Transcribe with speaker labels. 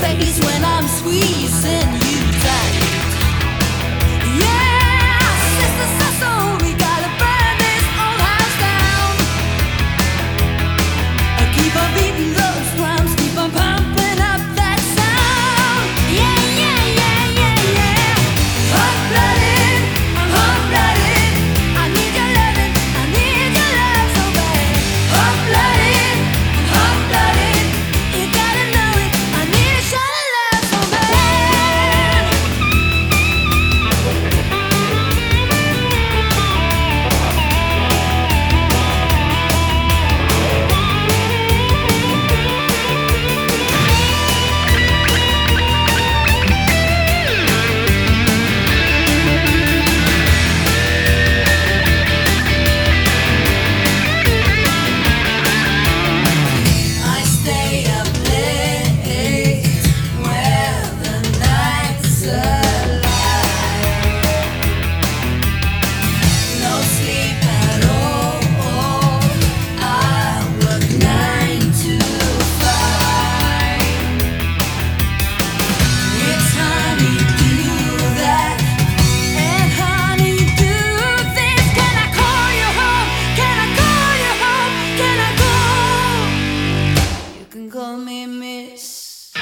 Speaker 1: face when I'm squeezing you tight. call me miss.